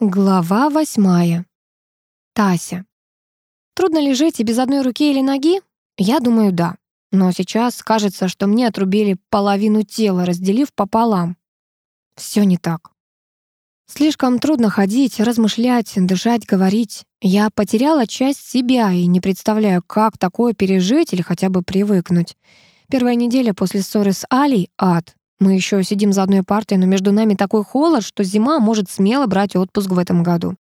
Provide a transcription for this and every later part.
Глава восьмая. Тася. Трудно ли жить и без одной руки или ноги? Я думаю, да. Но сейчас кажется, что мне отрубили половину тела, разделив пополам. Все не так. Слишком трудно ходить, размышлять, дышать, говорить. Я потеряла часть себя и не представляю, как такое пережить или хотя бы привыкнуть. Первая неделя после ссоры с Алей — ад. Мы еще сидим за одной партой, но между нами такой холод, что зима может смело брать отпуск в этом году.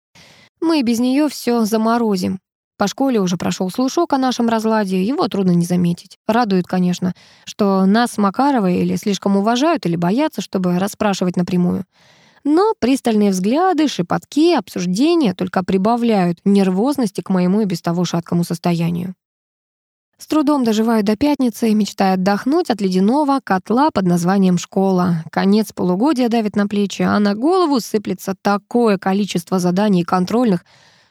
Мы без нее все заморозим. По школе уже прошел слушок о нашем разладе, его трудно не заметить. Радует, конечно, что нас с Макаровой или слишком уважают, или боятся, чтобы расспрашивать напрямую. Но пристальные взгляды, шепотки, обсуждения только прибавляют нервозности к моему и без того шаткому состоянию. С трудом доживаю до пятницы, мечтая отдохнуть от ледяного котла под названием «школа». Конец полугодия давит на плечи, а на голову сыплется такое количество заданий и контрольных,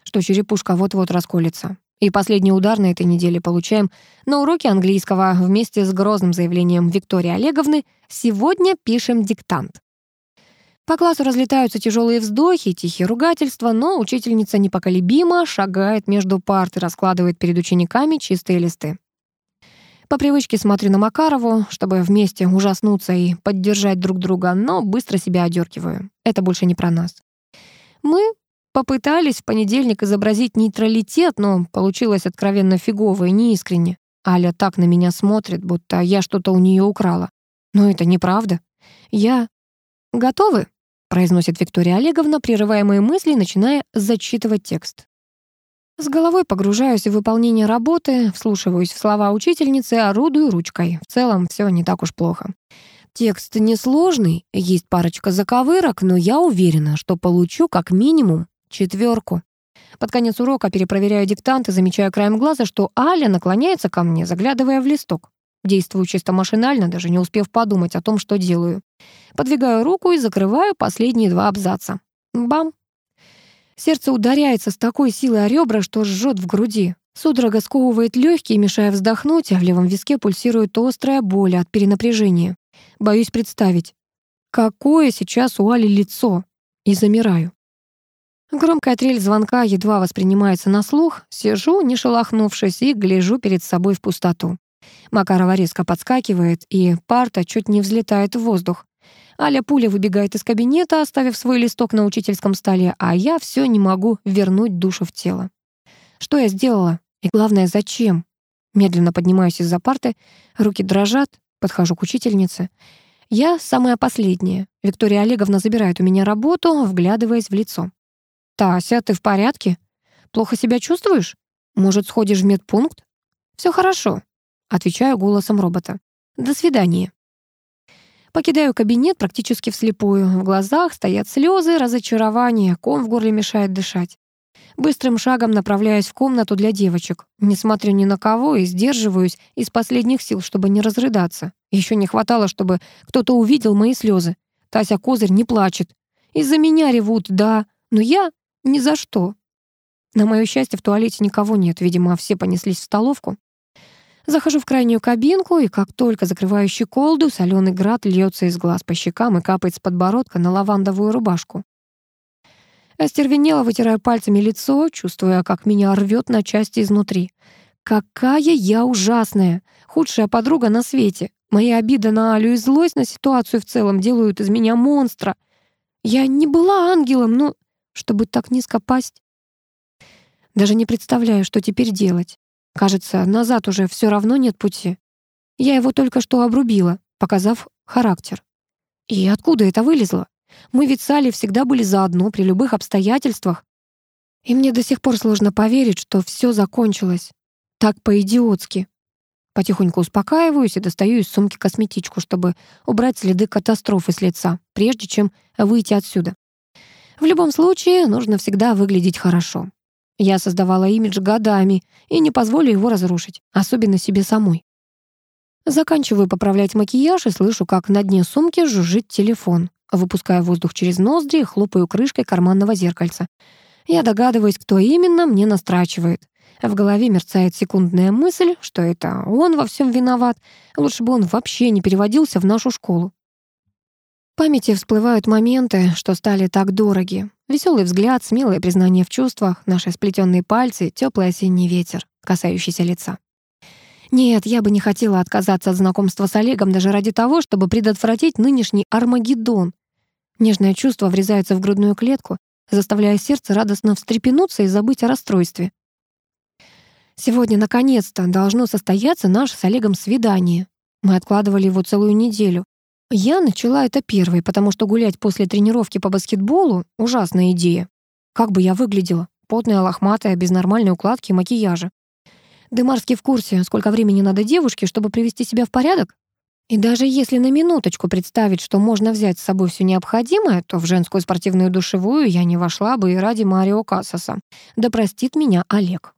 что черепушка вот-вот расколется. И последний удар на этой неделе получаем на уроке английского вместе с грозным заявлением Виктории Олеговны «Сегодня пишем диктант». По классу разлетаются тяжелые вздохи, тихие ругательства, но учительница непоколебимо шагает между парт и раскладывает перед учениками чистые листы. По привычке смотрю на Макарову, чтобы вместе ужаснуться и поддержать друг друга, но быстро себя одергиваю. Это больше не про нас. Мы попытались в понедельник изобразить нейтралитет, но получилось откровенно фигово и неискренне. Аля так на меня смотрит, будто я что-то у нее украла. Но это неправда. Я... Готовы? Произносит Виктория Олеговна, прерывая мои мысли, начиная зачитывать текст. С головой погружаюсь в выполнение работы, вслушиваюсь в слова учительницы, орудую ручкой. В целом все не так уж плохо. Текст несложный, есть парочка заковырок, но я уверена, что получу как минимум четверку. Под конец урока перепроверяю диктант и замечаю краем глаза, что Аля наклоняется ко мне, заглядывая в листок. Действую чисто машинально, даже не успев подумать о том, что делаю. Подвигаю руку и закрываю последние два абзаца. Бам! Сердце ударяется с такой силой о ребра, что жжет в груди. Судорога сковывает легкие, мешая вздохнуть, а в левом виске пульсирует острая боль от перенапряжения. Боюсь представить, какое сейчас у Али лицо. И замираю. Громкая трель звонка едва воспринимается на слух. Сижу, не шелохнувшись, и гляжу перед собой в пустоту. Макарова резко подскакивает, и парта чуть не взлетает в воздух. Аля пуля выбегает из кабинета, оставив свой листок на учительском столе, а я все не могу вернуть душу в тело. Что я сделала? И главное, зачем? Медленно поднимаюсь из-за парты, руки дрожат, подхожу к учительнице. Я самая последняя. Виктория Олеговна забирает у меня работу, вглядываясь в лицо. «Тася, ты в порядке? Плохо себя чувствуешь? Может, сходишь в медпункт?» Все хорошо», Отвечаю голосом робота. «До свидания». Покидаю кабинет практически вслепую. В глазах стоят слезы, разочарование, ком в горле мешает дышать. Быстрым шагом направляюсь в комнату для девочек. Не смотрю ни на кого и сдерживаюсь из последних сил, чтобы не разрыдаться. Еще не хватало, чтобы кто-то увидел мои слезы. Тася Козырь не плачет. Из-за меня ревут, да, но я ни за что. На мое счастье, в туалете никого нет. Видимо, все понеслись в столовку. Захожу в крайнюю кабинку, и как только закрываю щеколду, соленый град льется из глаз по щекам и капает с подбородка на лавандовую рубашку. Остервенело вытираю пальцами лицо, чувствуя, как меня рвет на части изнутри. Какая я ужасная! Худшая подруга на свете. Моя обида на Алю и злость на ситуацию в целом делают из меня монстра. Я не была ангелом, но чтобы так низко пасть... Даже не представляю, что теперь делать. Кажется, назад уже все равно нет пути. Я его только что обрубила, показав характер. И откуда это вылезло? Мы ведь с Али всегда были заодно при любых обстоятельствах. И мне до сих пор сложно поверить, что все закончилось. Так по-идиотски. Потихоньку успокаиваюсь и достаю из сумки косметичку, чтобы убрать следы катастрофы с лица, прежде чем выйти отсюда. В любом случае, нужно всегда выглядеть хорошо. Я создавала имидж годами и не позволю его разрушить, особенно себе самой. Заканчиваю поправлять макияж и слышу, как на дне сумки жужжит телефон. Выпускаю воздух через ноздри и хлопаю крышкой карманного зеркальца. Я догадываюсь, кто именно мне настрачивает. В голове мерцает секундная мысль, что это он во всем виноват. Лучше бы он вообще не переводился в нашу школу. В памяти всплывают моменты, что стали так дороги. Веселый взгляд, смелое признание в чувствах, наши сплетенные пальцы, теплый осенний ветер, касающийся лица. Нет, я бы не хотела отказаться от знакомства с Олегом даже ради того, чтобы предотвратить нынешний Армагеддон. Нежное чувство врезается в грудную клетку, заставляя сердце радостно встрепенуться и забыть о расстройстве. Сегодня, наконец-то, должно состояться наше с Олегом свидание. Мы откладывали его целую неделю. Я начала это первой, потому что гулять после тренировки по баскетболу — ужасная идея. Как бы я выглядела? Потная, лохматая, без нормальной укладки и макияжа. Демарский в курсе, сколько времени надо девушке, чтобы привести себя в порядок? И даже если на минуточку представить, что можно взять с собой все необходимое, то в женскую спортивную душевую я не вошла бы и ради Марио Кассаса. Да простит меня Олег.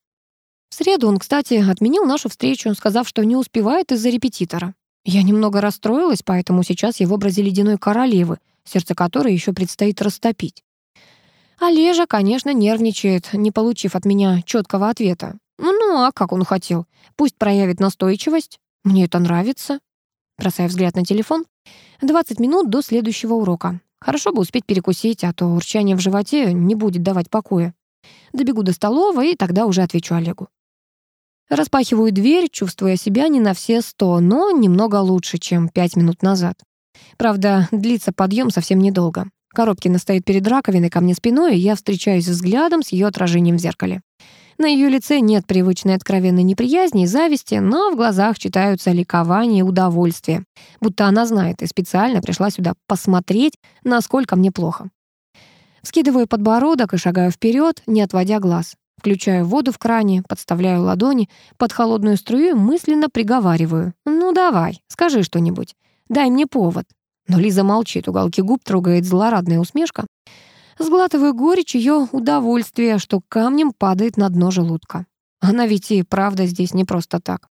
В среду он, кстати, отменил нашу встречу, сказав, что не успевает из-за репетитора. Я немного расстроилась, поэтому сейчас я в образе ледяной королевы, сердце которой еще предстоит растопить. Олежа, конечно, нервничает, не получив от меня четкого ответа. Ну, а как он хотел? Пусть проявит настойчивость. Мне это нравится. Бросая взгляд на телефон. 20 минут до следующего урока. Хорошо бы успеть перекусить, а то урчание в животе не будет давать покоя. Добегу до столовой, и тогда уже отвечу Олегу. Распахиваю дверь, чувствуя себя не на все сто, но немного лучше, чем пять минут назад. Правда, длится подъем совсем недолго. Коробкина стоит перед раковиной ко мне спиной, и я встречаюсь взглядом с ее отражением в зеркале. На ее лице нет привычной откровенной неприязни и зависти, но в глазах читаются ликование и удовольствие. Будто она знает и специально пришла сюда посмотреть, насколько мне плохо. Скидываю подбородок и шагаю вперед, не отводя глаз. Включаю воду в кране, подставляю ладони под холодную струю и мысленно приговариваю. «Ну давай, скажи что-нибудь. Дай мне повод». Но Лиза молчит, уголки губ трогает злорадная усмешка. Сглатываю горечь ее удовольствия, что камнем падает на дно желудка. Она ведь и правда здесь не просто так.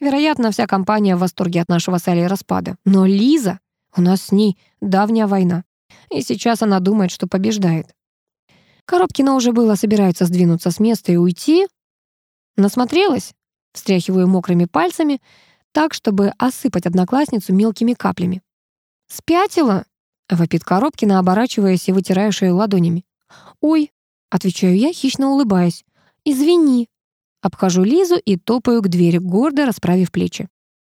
Вероятно, вся компания в восторге от нашего с Алей распада. Но Лиза, у нас с ней давняя война. И сейчас она думает, что побеждает. Коробкина уже было собирается сдвинуться с места и уйти. Насмотрелась? Встряхиваю мокрыми пальцами, так, чтобы осыпать одноклассницу мелкими каплями. «Спятила?» — вопит Коробкина, оборачиваясь и вытирая шею ладонями. «Ой», — отвечаю я, хищно улыбаясь. «Извини». Обхожу Лизу и топаю к двери, гордо расправив плечи.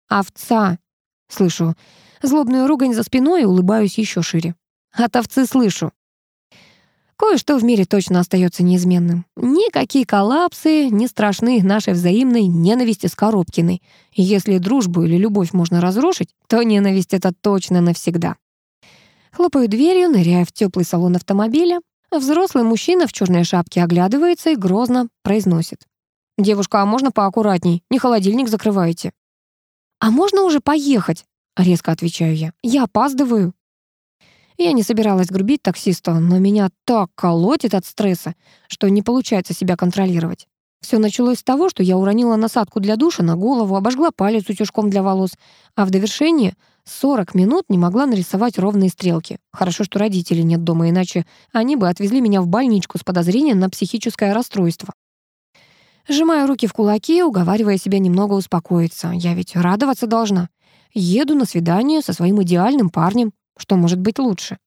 «Овца!» — слышу. Злобную ругань за спиной и улыбаюсь еще шире. «От овцы слышу». Кое-что в мире точно остается неизменным. Никакие коллапсы не страшны нашей взаимной ненависти с Коробкиной. Если дружбу или любовь можно разрушить, то ненависть — это точно навсегда. Хлопаю дверью, ныряя в теплый салон автомобиля. Взрослый мужчина в черной шапке оглядывается и грозно произносит. «Девушка, а можно поаккуратней? Не холодильник закрываете». «А можно уже поехать?» — резко отвечаю я. «Я опаздываю». Я не собиралась грубить таксисту, но меня так колотит от стресса, что не получается себя контролировать. Все началось с того, что я уронила насадку для душа на голову, обожгла палец утюжком для волос, а в довершение 40 минут не могла нарисовать ровные стрелки. Хорошо, что родителей нет дома, иначе они бы отвезли меня в больничку с подозрением на психическое расстройство. Сжимаю руки в кулаки, уговаривая себя немного успокоиться. Я ведь радоваться должна. Еду на свидание со своим идеальным парнем. Что может быть лучше?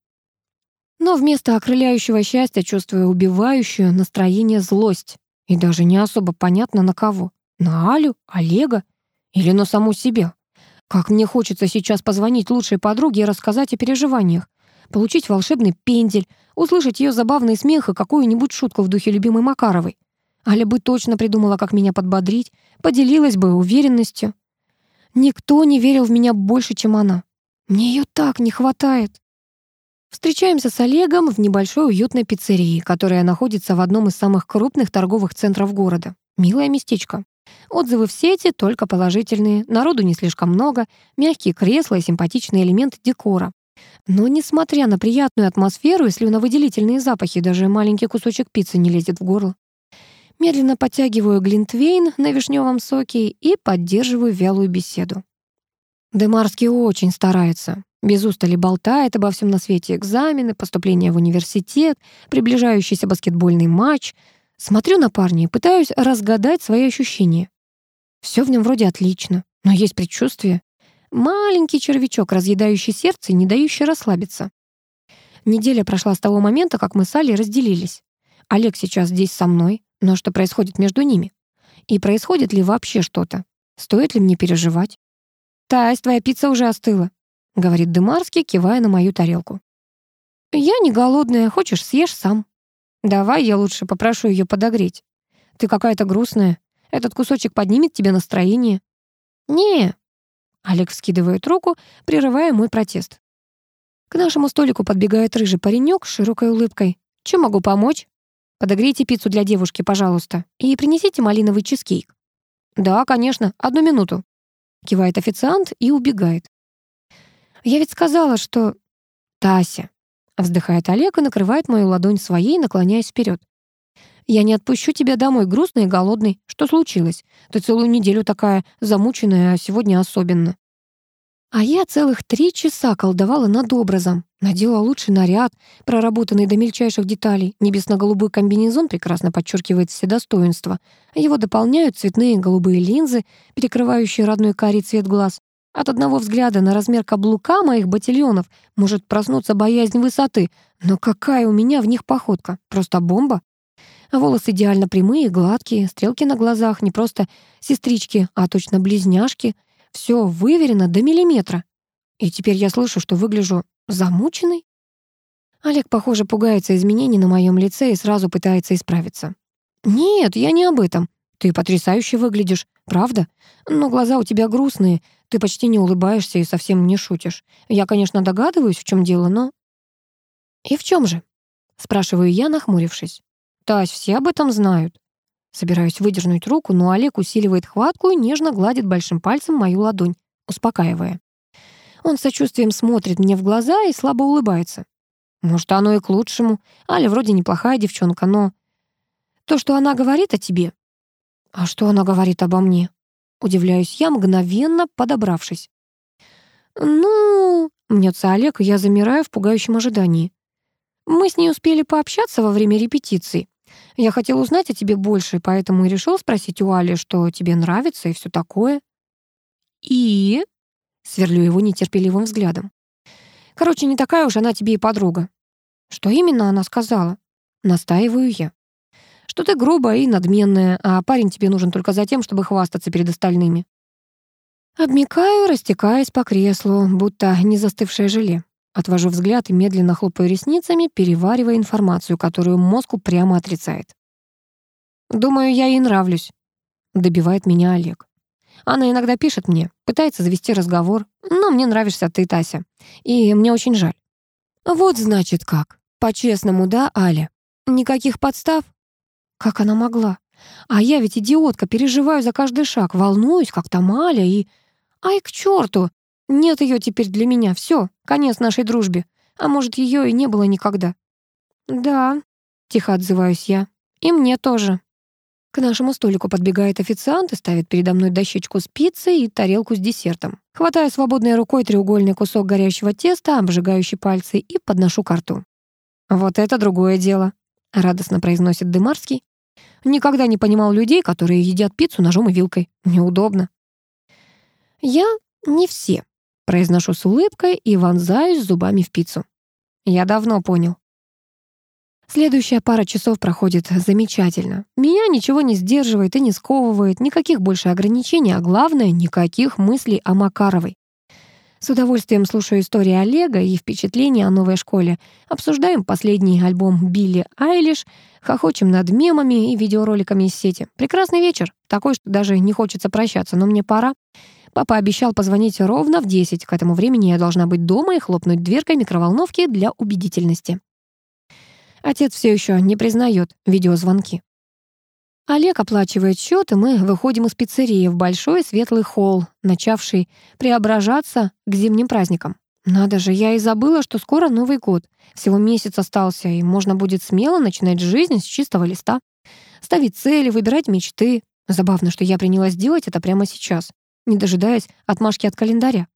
Но вместо окрыляющего счастья чувствую убивающую настроение злость. И даже не особо понятно на кого. На Алю, Олега или на саму себя. Как мне хочется сейчас позвонить лучшей подруге и рассказать о переживаниях. Получить волшебный пендель, услышать ее забавный смех и какую-нибудь шутку в духе любимой Макаровой. Аля бы точно придумала, как меня подбодрить, поделилась бы уверенностью. Никто не верил в меня больше, чем она. Мне ее так не хватает. Встречаемся с Олегом в небольшой уютной пиццерии, которая находится в одном из самых крупных торговых центров города. Милое местечко. Отзывы в сети только положительные, народу не слишком много, мягкие кресла и симпатичные элементы декора. Но, несмотря на приятную атмосферу и слюновыделительные запахи, даже маленький кусочек пиццы не лезет в горло. Медленно подтягиваю глинтвейн на вишневом соке и поддерживаю вялую беседу. Демарский очень старается. Без устали болтает обо всем на свете экзамены, поступление в университет, приближающийся баскетбольный матч. Смотрю на парня и пытаюсь разгадать свои ощущения. Все в нем вроде отлично, но есть предчувствие. Маленький червячок, разъедающий сердце и не дающий расслабиться. Неделя прошла с того момента, как мы с Алей разделились. Олег сейчас здесь со мной, но что происходит между ними? И происходит ли вообще что-то? Стоит ли мне переживать? «Тась, твоя пицца уже остыла», — говорит Дымарский, кивая на мою тарелку. «Я не голодная, хочешь, съешь сам». «Давай я лучше попрошу ее подогреть. Ты какая-то грустная. Этот кусочек поднимет тебе настроение». «Не». Олег вскидывает руку, прерывая мой протест. К нашему столику подбегает рыжий паренек с широкой улыбкой. «Чем могу помочь?» «Подогрейте пиццу для девушки, пожалуйста, и принесите малиновый чизкейк». «Да, конечно, одну минуту», — кивает официант и убегает. «Я ведь сказала, что...» «Тася», — вздыхает Олег и накрывает мою ладонь своей, наклоняясь вперед. «Я не отпущу тебя домой, грустный и голодный. Что случилось? Ты целую неделю такая замученная, а сегодня особенно». А я целых три часа колдовала над образом. Надела лучший наряд, проработанный до мельчайших деталей. Небесно-голубой комбинезон прекрасно подчеркивает все достоинства. Его дополняют цветные голубые линзы, перекрывающие родной карий цвет глаз. От одного взгляда на размер каблука моих ботильонов может проснуться боязнь высоты. Но какая у меня в них походка? Просто бомба. Волосы идеально прямые, гладкие, стрелки на глазах, не просто сестрички, а точно близняшки — все выверено до миллиметра. И теперь я слышу, что выгляжу замученной. Олег, похоже, пугается изменений на моем лице и сразу пытается исправиться. «Нет, я не об этом. Ты потрясающе выглядишь, правда? Но глаза у тебя грустные, ты почти не улыбаешься и совсем не шутишь. Я, конечно, догадываюсь, в чем дело, но...» «И в чем же?» — спрашиваю я, нахмурившись. «Тась, все об этом знают. Собираюсь выдернуть руку, но Олег усиливает хватку и нежно гладит большим пальцем мою ладонь, успокаивая. Он сочувствием смотрит мне в глаза и слабо улыбается. Может, оно и к лучшему. Аля вроде неплохая девчонка, но... То, что она говорит о тебе... А что она говорит обо мне? Удивляюсь я, мгновенно подобравшись. «Ну...» — мнется Олег, я замираю в пугающем ожидании. Мы с ней успели пообщаться во время репетиции. Я хотел узнать о тебе больше, поэтому и решил спросить у Али, что тебе нравится и все такое. И? Сверлю его нетерпеливым взглядом. Короче, не такая уж она тебе и подруга. Что именно она сказала? Настаиваю я. Что ты грубая и надменная, а парень тебе нужен только за тем, чтобы хвастаться перед остальными. Обмикаю, растекаясь по креслу, будто не застывшее желе. Отвожу взгляд и медленно хлопаю ресницами, переваривая информацию, которую мозг прямо отрицает. «Думаю, я ей нравлюсь», — добивает меня Олег. Она иногда пишет мне, пытается завести разговор, но мне нравишься ты, Тася, и мне очень жаль. Вот значит как. По-честному, да, Аля? Никаких подстав? Как она могла? А я ведь идиотка, переживаю за каждый шаг, волнуюсь, как там Аля, и... Ай, к черту! Нет ее теперь для меня, все, конец нашей дружбе. А может, ее и не было никогда. Да, тихо отзываюсь я. И мне тоже. К нашему столику подбегает официант и ставит передо мной дощечку с пиццей и тарелку с десертом. Хватаю свободной рукой треугольный кусок горящего теста, обжигающий пальцы, и подношу к рту. «Вот это другое дело», — радостно произносит Дымарский. «Никогда не понимал людей, которые едят пиццу ножом и вилкой. Неудобно». «Я не все», Произношу с улыбкой и вонзаюсь зубами в пиццу. Я давно понял. Следующая пара часов проходит замечательно. Меня ничего не сдерживает и не сковывает, никаких больше ограничений, а главное, никаких мыслей о Макаровой. С удовольствием слушаю истории Олега и впечатления о новой школе. Обсуждаем последний альбом Билли Айлиш, хохочем над мемами и видеороликами из сети. Прекрасный вечер, такой, что даже не хочется прощаться, но мне пора. Папа обещал позвонить ровно в 10. К этому времени я должна быть дома и хлопнуть дверкой микроволновки для убедительности. Отец все еще не признает видеозвонки. Олег оплачивает счет, и мы выходим из пиццерии в большой светлый холл, начавший преображаться к зимним праздникам. Надо же, я и забыла, что скоро Новый год. Всего месяц остался, и можно будет смело начинать жизнь с чистого листа. Ставить цели, выбирать мечты. Забавно, что я принялась делать это прямо сейчас не дожидаясь отмашки от календаря.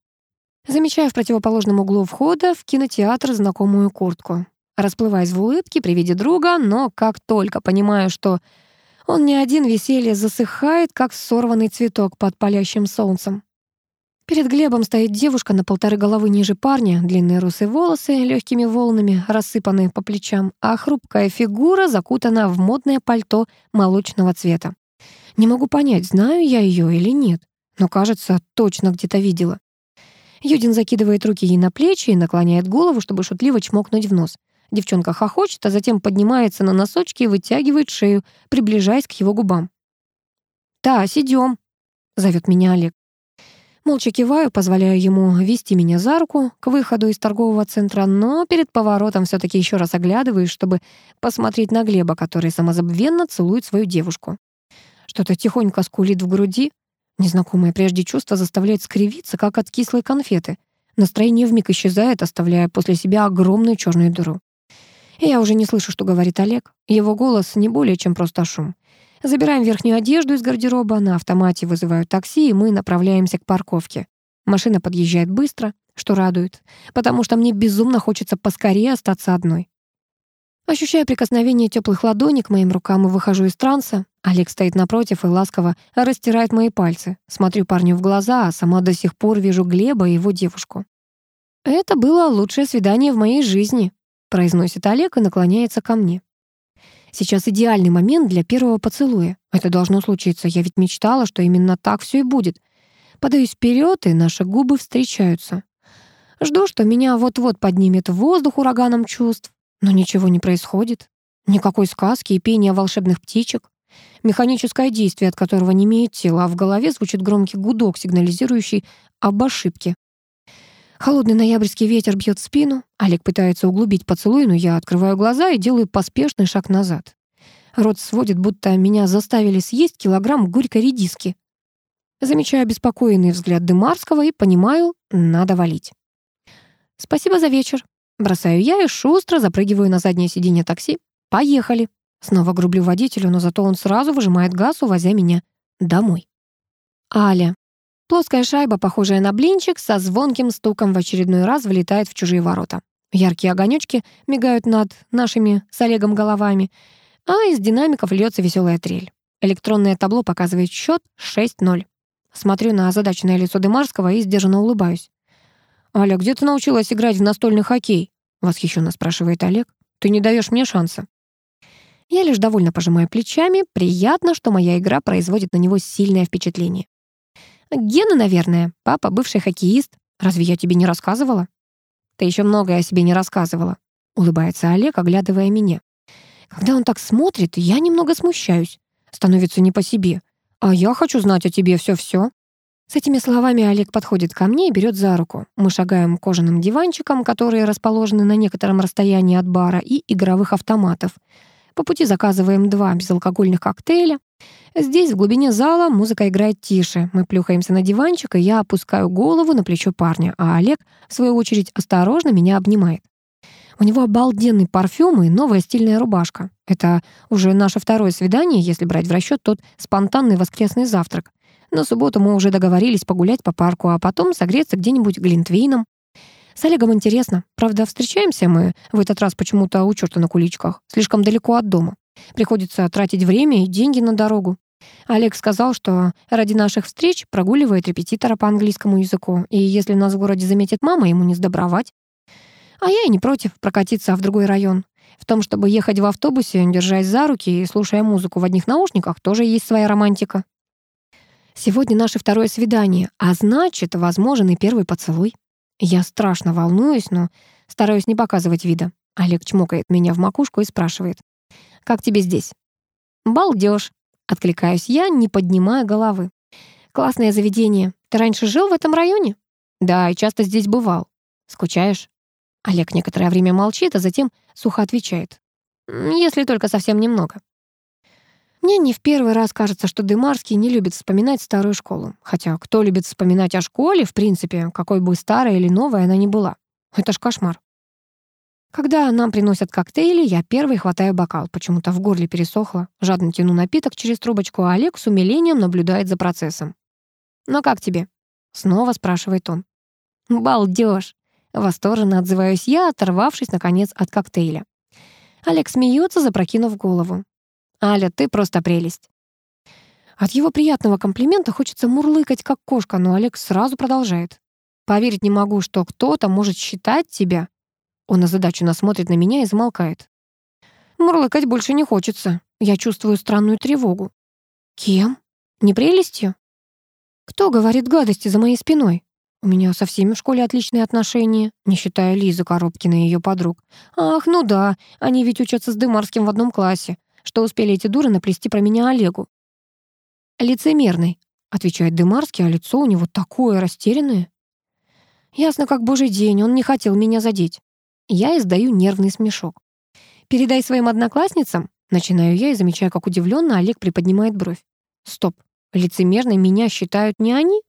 Замечаю в противоположном углу входа в кинотеатр знакомую куртку. Расплываясь в улыбке при виде друга, но как только понимаю, что он не один, веселье засыхает, как сорванный цветок под палящим солнцем. Перед Глебом стоит девушка на полторы головы ниже парня, длинные русые волосы легкими волнами, рассыпанные по плечам, а хрупкая фигура закутана в модное пальто молочного цвета. Не могу понять, знаю я ее или нет, но, кажется, точно где-то видела. Юдин закидывает руки ей на плечи и наклоняет голову, чтобы шутливо чмокнуть в нос. Девчонка хохочет, а затем поднимается на носочки и вытягивает шею, приближаясь к его губам. «Тась, идем», — зовет меня Олег. Молча киваю, позволяю ему вести меня за руку к выходу из торгового центра, но перед поворотом все таки еще раз оглядываюсь, чтобы посмотреть на Глеба, который самозабвенно целует свою девушку. Что-то тихонько скулит в груди. Незнакомое прежде чувство заставляет скривиться, как от кислой конфеты. Настроение вмиг исчезает, оставляя после себя огромную черную дыру. Я уже не слышу, что говорит Олег. Его голос не более чем просто шум. Забираем верхнюю одежду из гардероба, на автомате вызывают такси, и мы направляемся к парковке. Машина подъезжает быстро, что радует, потому что мне безумно хочется поскорее остаться одной. Ощущая прикосновение теплых ладоней к моим рукам и выхожу из транса, Олег стоит напротив и ласково растирает мои пальцы. Смотрю парню в глаза, а сама до сих пор вижу Глеба и его девушку. «Это было лучшее свидание в моей жизни», произносит Олег и наклоняется ко мне. Сейчас идеальный момент для первого поцелуя. Это должно случиться. Я ведь мечтала, что именно так все и будет. Подаюсь вперед, и наши губы встречаются. Жду, что меня вот-вот поднимет в воздух ураганом чувств. Но ничего не происходит. Никакой сказки и пения волшебных птичек. Механическое действие, от которого не имеет тела, а в голове звучит громкий гудок, сигнализирующий об ошибке. Холодный ноябрьский ветер бьет в спину. Олег пытается углубить поцелуй, но я открываю глаза и делаю поспешный шаг назад. Рот сводит, будто меня заставили съесть килограмм горькой редиски. Замечаю обеспокоенный взгляд Дымарского и понимаю, надо валить. «Спасибо за вечер». Бросаю я и шустро запрыгиваю на заднее сиденье такси. «Поехали». Снова грублю водителю, но зато он сразу выжимает газ, увозя меня домой. Аля. Плоская шайба, похожая на блинчик, со звонким стуком в очередной раз влетает в чужие ворота. Яркие огонечки мигают над нашими с Олегом головами, а из динамиков льется веселая трель. Электронное табло показывает счет 6-0. Смотрю на озадаченное лицо Дымарского и сдержанно улыбаюсь. «Аля, где ты научилась играть в настольный хоккей?» восхищенно спрашивает Олег. «Ты не даешь мне шанса». Я лишь довольно пожимаю плечами. Приятно, что моя игра производит на него сильное впечатление. Гена, наверное. Папа бывший хоккеист. Разве я тебе не рассказывала? Ты еще многое о себе не рассказывала. Улыбается Олег, оглядывая меня. Когда он так смотрит, я немного смущаюсь. Становится не по себе. А я хочу знать о тебе все-все. С этими словами Олег подходит ко мне и берет за руку. Мы шагаем кожаным диванчикам, которые расположены на некотором расстоянии от бара и игровых автоматов. По пути заказываем два безалкогольных коктейля. Здесь, в глубине зала, музыка играет тише. Мы плюхаемся на диванчик, и я опускаю голову на плечо парня, а Олег, в свою очередь, осторожно меня обнимает. У него обалденный парфюм и новая стильная рубашка. Это уже наше второе свидание, если брать в расчет тот спонтанный воскресный завтрак. На субботу мы уже договорились погулять по парку, а потом согреться где-нибудь глинтвейном. С Олегом интересно. Правда, встречаемся мы в этот раз почему-то у чёрта на куличках. Слишком далеко от дома. Приходится тратить время и деньги на дорогу. Олег сказал, что ради наших встреч прогуливает репетитора по английскому языку, и если нас в городе заметит мама, ему не сдобровать. А я и не против прокатиться в другой район. В том, чтобы ехать в автобусе, держась за руки и слушая музыку в одних наушниках, тоже есть своя романтика. Сегодня наше второе свидание, а значит, возможен и первый поцелуй. Я страшно волнуюсь, но стараюсь не показывать вида. Олег чмокает меня в макушку и спрашивает. Как тебе здесь?» «Балдёж», — откликаюсь я, не поднимая головы. «Классное заведение. Ты раньше жил в этом районе?» «Да, и часто здесь бывал. Скучаешь?» Олег некоторое время молчит, а затем сухо отвечает. «Если только совсем немного». Мне не в первый раз кажется, что Дымарский не любит вспоминать старую школу. Хотя кто любит вспоминать о школе, в принципе, какой бы старой или новой она ни была? Это ж кошмар. Когда нам приносят коктейли, я первый хватаю бокал. Почему-то в горле пересохло. Жадно тяну напиток через трубочку, а Олег с умилением наблюдает за процессом. «Ну как тебе?» — снова спрашивает он. «Балдёж!» — восторженно отзываюсь я, оторвавшись, наконец, от коктейля. Олег смеется, запрокинув голову. «Аля, ты просто прелесть». От его приятного комплимента хочется мурлыкать, как кошка, но Олег сразу продолжает. «Поверить не могу, что кто-то может считать тебя». Он озадаченно смотрит на меня и замолкает. Мурлыкать больше не хочется. Я чувствую странную тревогу. Кем? Не прелестью? Кто говорит гадости за моей спиной? У меня со всеми в школе отличные отношения, не считая Лизы Коробкина и ее подруг. Ах, ну да, они ведь учатся с Дымарским в одном классе. Что успели эти дуры наплести про меня Олегу? «Лицемерный», — отвечает Дымарский, а лицо у него такое растерянное. Ясно, как божий день, он не хотел меня задеть. Я издаю нервный смешок. «Передай своим одноклассницам», — начинаю я и замечаю, как удивленно Олег приподнимает бровь. «Стоп, лицемерной меня считают не они?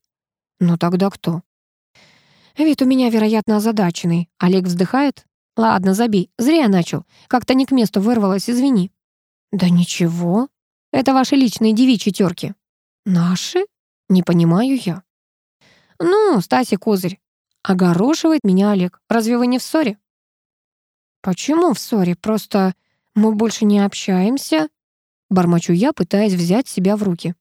Ну тогда кто?» Вид у меня, вероятно, озадаченный. Олег вздыхает. «Ладно, забей, зря начал. Как-то не к месту вырвалось, извини». «Да ничего. Это ваши личные девичьи терки». «Наши?» Не понимаю я. «Ну, Стаси козырь». Огорошивает меня Олег. «Разве вы не в ссоре?» «Почему в ссоре? Просто мы больше не общаемся?» Бормочу я, пытаясь взять себя в руки.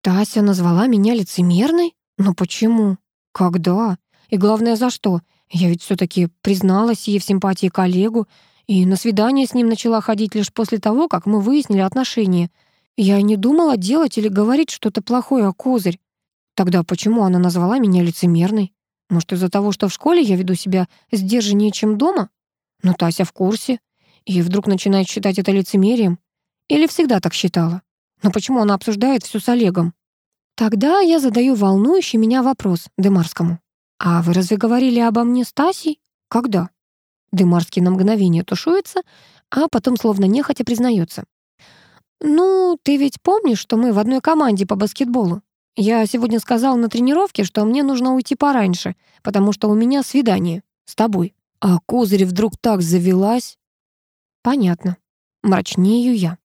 «Тася назвала меня лицемерной? Но почему? Когда? И главное, за что? Я ведь все таки призналась ей в симпатии коллегу и на свидание с ним начала ходить лишь после того, как мы выяснили отношения. Я не думала делать или говорить что-то плохое о козырь. Тогда почему она назвала меня лицемерной? Может, из-за того, что в школе я веду себя сдержаннее, чем дома? Но Тася в курсе. И вдруг начинает считать это лицемерием. Или всегда так считала? Но почему она обсуждает все с Олегом? Тогда я задаю волнующий меня вопрос Демарскому. «А вы разве говорили обо мне с Тасей? Когда?» Дымарский на мгновение тушуется, а потом словно нехотя признается. «Ну, ты ведь помнишь, что мы в одной команде по баскетболу? Я сегодня сказал на тренировке, что мне нужно уйти пораньше, потому что у меня свидание с тобой. А Козырь вдруг так завелась». «Понятно. Мрачнею я».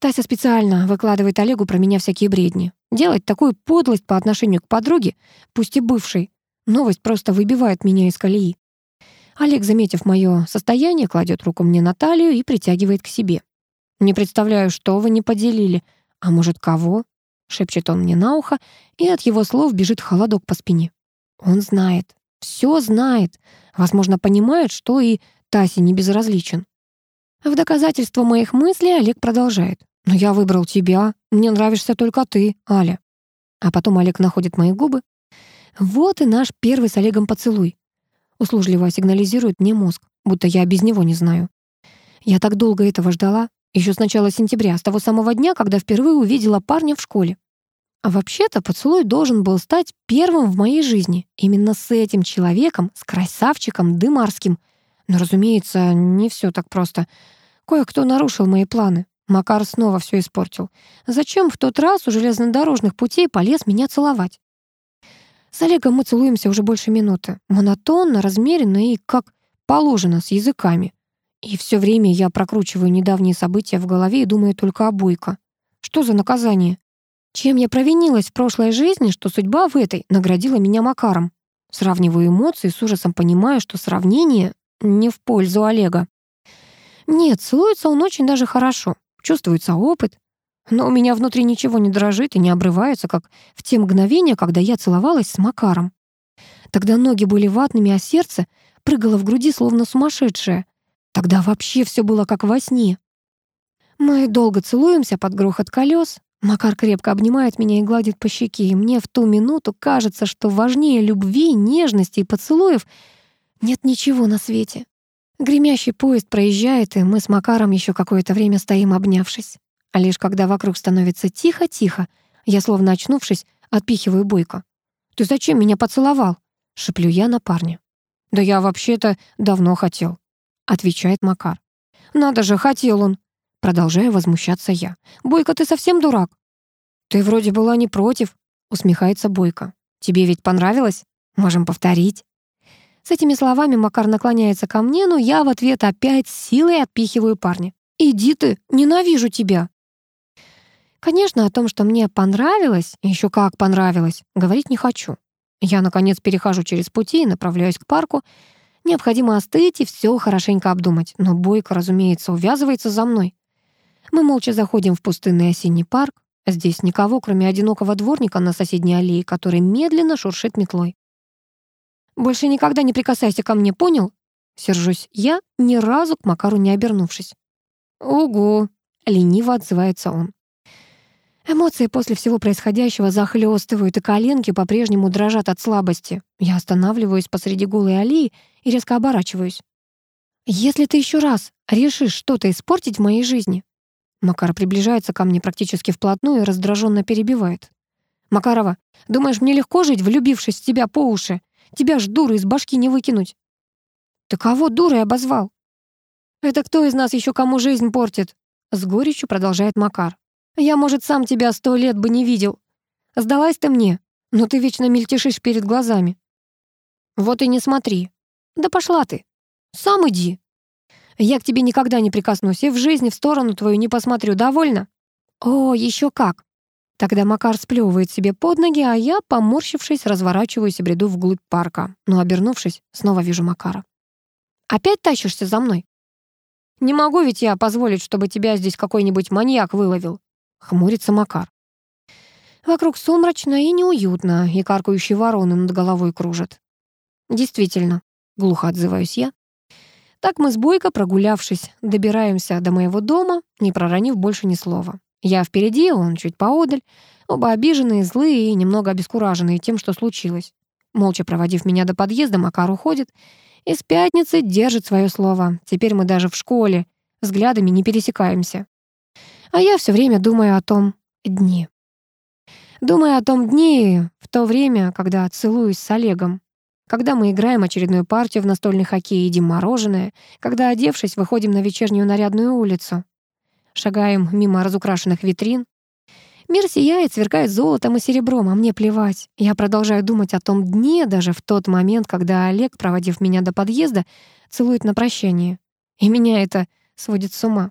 Тася специально выкладывает Олегу про меня всякие бредни. Делать такую подлость по отношению к подруге, пусть и бывшей, новость просто выбивает меня из колеи. Олег, заметив мое состояние, кладет руку мне на талию и притягивает к себе. «Не представляю, что вы не поделили. А может, кого?» — шепчет он мне на ухо, и от его слов бежит холодок по спине. Он знает, все знает, возможно, понимает, что и Тасе не безразличен. В доказательство моих мыслей Олег продолжает. «Но я выбрал тебя. Мне нравишься только ты, Аля». А потом Олег находит мои губы. Вот и наш первый с Олегом поцелуй. Услужливо сигнализирует мне мозг, будто я без него не знаю. Я так долго этого ждала, еще с начала сентября, с того самого дня, когда впервые увидела парня в школе. А вообще-то поцелуй должен был стать первым в моей жизни. Именно с этим человеком, с красавчиком Дымарским. Но, разумеется, не все так просто. Кое-кто нарушил мои планы. Макар снова все испортил. Зачем в тот раз у железнодорожных путей полез меня целовать? С Олегом мы целуемся уже больше минуты. Монотонно, размеренно и, как положено, с языками. И все время я прокручиваю недавние события в голове и думаю только о Буйко. Что за наказание? Чем я провинилась в прошлой жизни, что судьба в этой наградила меня Макаром? Сравниваю эмоции, с ужасом понимаю, что сравнение не в пользу Олега. Нет, целуется он очень даже хорошо. Чувствуется опыт, но у меня внутри ничего не дрожит и не обрывается, как в те мгновения, когда я целовалась с Макаром. Тогда ноги были ватными, а сердце прыгало в груди, словно сумасшедшее. Тогда вообще все было как во сне. Мы долго целуемся под грохот колес. Макар крепко обнимает меня и гладит по щеке, и мне в ту минуту кажется, что важнее любви, нежности и поцелуев нет ничего на свете. Гремящий поезд проезжает, и мы с Макаром еще какое-то время стоим, обнявшись. А лишь когда вокруг становится тихо-тихо, я, словно очнувшись, отпихиваю Бойко. «Ты зачем меня поцеловал?» — шеплю я на парня. «Да я вообще-то давно хотел», — отвечает Макар. «Надо же, хотел он!» Продолжаю возмущаться я. «Бойко, ты совсем дурак?» «Ты вроде была не против», — усмехается Бойко. «Тебе ведь понравилось? Можем повторить». С этими словами Макар наклоняется ко мне, но я в ответ опять силой отпихиваю парня. «Иди ты, ненавижу тебя!» Конечно, о том, что мне понравилось, еще как понравилось, говорить не хочу. Я, наконец, перехожу через пути и направляюсь к парку. Необходимо остыть и все хорошенько обдумать. Но Бойко, разумеется, увязывается за мной. Мы молча заходим в пустынный осенний парк. Здесь никого, кроме одинокого дворника на соседней аллее, который медленно шуршит метлой. «Больше никогда не прикасайся ко мне, понял?» Сержусь я, ни разу к Макару не обернувшись. «Ого!» — лениво отзывается он. Эмоции после всего происходящего захлестывают, и коленки по-прежнему дрожат от слабости. Я останавливаюсь посреди голой аллеи и резко оборачиваюсь. «Если ты еще раз решишь что-то испортить в моей жизни...» Макар приближается ко мне практически вплотную и раздраженно перебивает. «Макарова, думаешь, мне легко жить, влюбившись в тебя по уши? Тебя ж дуры из башки не выкинуть». «Ты кого дурой обозвал?» «Это кто из нас еще кому жизнь портит?» С горечью продолжает Макар. Я, может, сам тебя сто лет бы не видел. Сдалась ты мне, но ты вечно мельтешишь перед глазами. Вот и не смотри. Да пошла ты. Сам иди. Я к тебе никогда не прикоснусь и в жизни в сторону твою не посмотрю, довольно? О, еще как. Тогда Макар сплевывает себе под ноги, а я, поморщившись, разворачиваюсь и бреду вглубь парка. Но, обернувшись, снова вижу Макара. «Опять тащишься за мной?» «Не могу ведь я позволить, чтобы тебя здесь какой-нибудь маньяк выловил хмурится Макар. Вокруг сумрачно и неуютно, и каркающие вороны над головой кружат. Действительно, глухо отзываюсь я. Так мы с Бойко, прогулявшись, добираемся до моего дома, не проронив больше ни слова. Я впереди, он чуть поодаль, оба обиженные, злые и немного обескураженные тем, что случилось. Молча проводив меня до подъезда, Макар уходит. Из пятницы держит свое слово. Теперь мы даже в школе взглядами не пересекаемся. А я все время думаю о том дне. Думаю о том дне в то время, когда целуюсь с Олегом. Когда мы играем очередную партию в настольный хоккей и едим мороженое. Когда, одевшись, выходим на вечернюю нарядную улицу. Шагаем мимо разукрашенных витрин. Мир сияет, сверкает золотом и серебром, а мне плевать. Я продолжаю думать о том дне даже в тот момент, когда Олег, проводив меня до подъезда, целует на прощание. И меня это сводит с ума.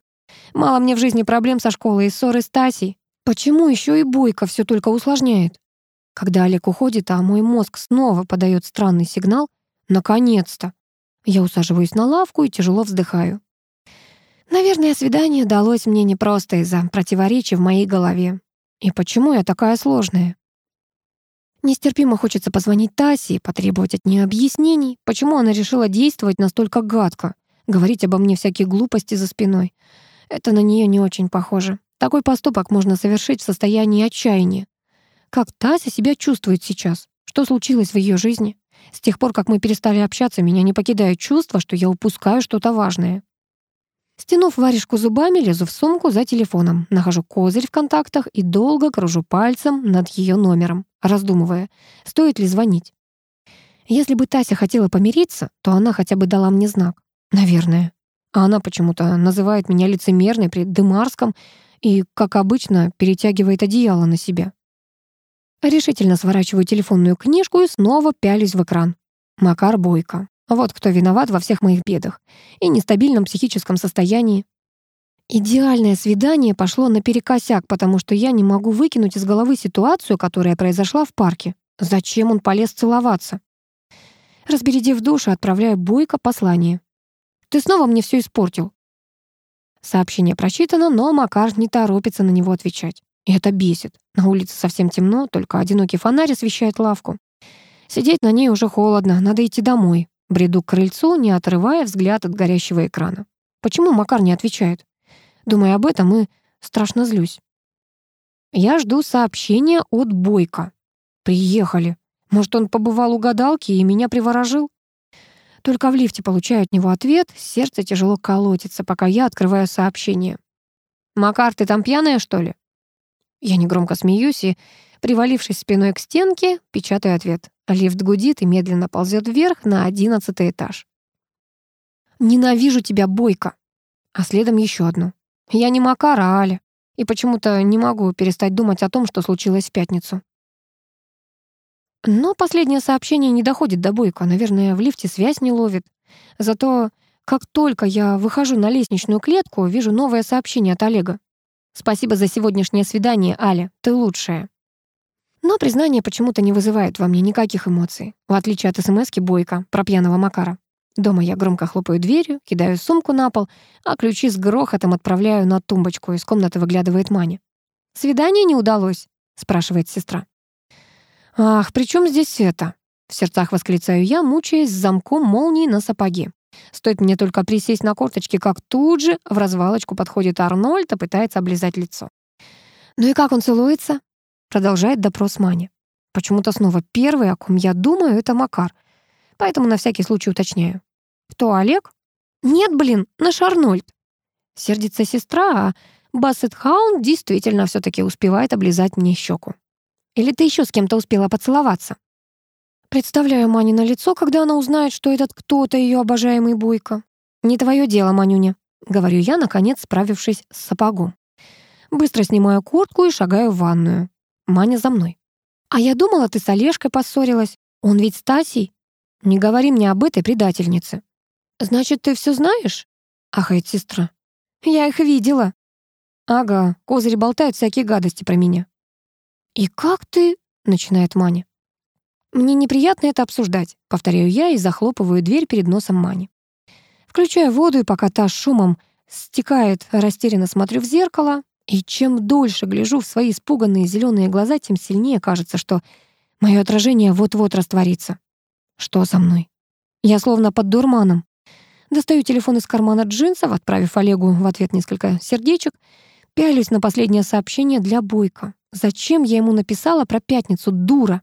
Мало мне в жизни проблем со школой и ссоры с Тасей. Почему еще и Бойко все только усложняет? Когда Олег уходит, а мой мозг снова подает странный сигнал, наконец-то. Я усаживаюсь на лавку и тяжело вздыхаю. Наверное, свидание далось мне не просто из-за противоречий в моей голове. И почему я такая сложная? Нестерпимо хочется позвонить Тасе и потребовать от нее объяснений, почему она решила действовать настолько гадко, говорить обо мне всякие глупости за спиной. Это на нее не очень похоже. Такой поступок можно совершить в состоянии отчаяния. Как Тася себя чувствует сейчас? Что случилось в ее жизни? С тех пор, как мы перестали общаться, меня не покидает чувство, что я упускаю что-то важное. Стянув варежку зубами, лезу в сумку за телефоном, нахожу козырь в контактах и долго кружу пальцем над ее номером, раздумывая, стоит ли звонить. Если бы Тася хотела помириться, то она хотя бы дала мне знак. Наверное. А она почему-то называет меня лицемерной при Демарском и, как обычно, перетягивает одеяло на себя. Решительно сворачиваю телефонную книжку и снова пялюсь в экран. Макар Бойко. Вот кто виноват во всех моих бедах и нестабильном психическом состоянии. Идеальное свидание пошло наперекосяк, потому что я не могу выкинуть из головы ситуацию, которая произошла в парке. Зачем он полез целоваться? Разбередив душу, отправляю Бойко послание. Ты снова мне все испортил». Сообщение прочитано, но Макар не торопится на него отвечать. И это бесит. На улице совсем темно, только одинокий фонарь освещает лавку. Сидеть на ней уже холодно, надо идти домой. Бреду к крыльцу, не отрывая взгляд от горящего экрана. Почему Макар не отвечает? Думая об этом, и страшно злюсь. Я жду сообщения от Бойко. Приехали. Может, он побывал у гадалки и меня приворожил? Только в лифте получаю от него ответ, сердце тяжело колотится, пока я открываю сообщение. «Макар, ты там пьяная, что ли?» Я негромко смеюсь и, привалившись спиной к стенке, печатаю ответ. Лифт гудит и медленно ползет вверх на одиннадцатый этаж. «Ненавижу тебя, Бойко!» А следом еще одну. «Я не Макар, а Аля. И почему-то не могу перестать думать о том, что случилось в пятницу. Но последнее сообщение не доходит до Бойко. Наверное, в лифте связь не ловит. Зато как только я выхожу на лестничную клетку, вижу новое сообщение от Олега. «Спасибо за сегодняшнее свидание, Аля. Ты лучшая». Но признание почему-то не вызывает во мне никаких эмоций, в отличие от СМСки Бойко про пьяного Макара. Дома я громко хлопаю дверью, кидаю сумку на пол, а ключи с грохотом отправляю на тумбочку. Из комнаты выглядывает Маня. «Свидание не удалось?» — спрашивает сестра. «Ах, при чем здесь это?» В сердцах восклицаю я, мучаясь с замком молнии на сапоге. Стоит мне только присесть на корточки, как тут же в развалочку подходит Арнольд и пытается облизать лицо. «Ну и как он целуется?» Продолжает допрос Маня. Почему-то снова первый, о ком я думаю, это Макар. Поэтому на всякий случай уточняю. «Кто, Олег?» «Нет, блин, наш Арнольд». Сердится сестра, а Бассет Хаунд действительно все таки успевает облизать мне щеку. «Или ты еще с кем-то успела поцеловаться?» Представляю Мани на лицо, когда она узнает, что этот кто-то ее обожаемый Бойко. «Не твое дело, Манюня», — говорю я, наконец справившись с сапогом. Быстро снимаю куртку и шагаю в ванную. Маня за мной. «А я думала, ты с Олежкой поссорилась. Он ведь Стасий. Не говори мне об этой предательнице». «Значит, ты все знаешь?» — ахает сестра. «Я их видела». «Ага, козыри болтают всякие гадости про меня». «И как ты?» — начинает Маня. «Мне неприятно это обсуждать», — повторяю я и захлопываю дверь перед носом Мани. Включаю воду, и пока та шумом стекает, растерянно смотрю в зеркало, и чем дольше гляжу в свои испуганные зеленые глаза, тем сильнее кажется, что мое отражение вот-вот растворится. Что со мной? Я словно под дурманом. Достаю телефон из кармана джинсов, отправив Олегу в ответ несколько сердечек, пялюсь на последнее сообщение для Бойко. Зачем я ему написала про пятницу, дура?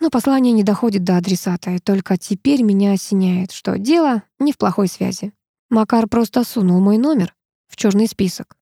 Но послание не доходит до адресата, и только теперь меня осеняет, что дело не в плохой связи. Макар просто сунул мой номер в черный список.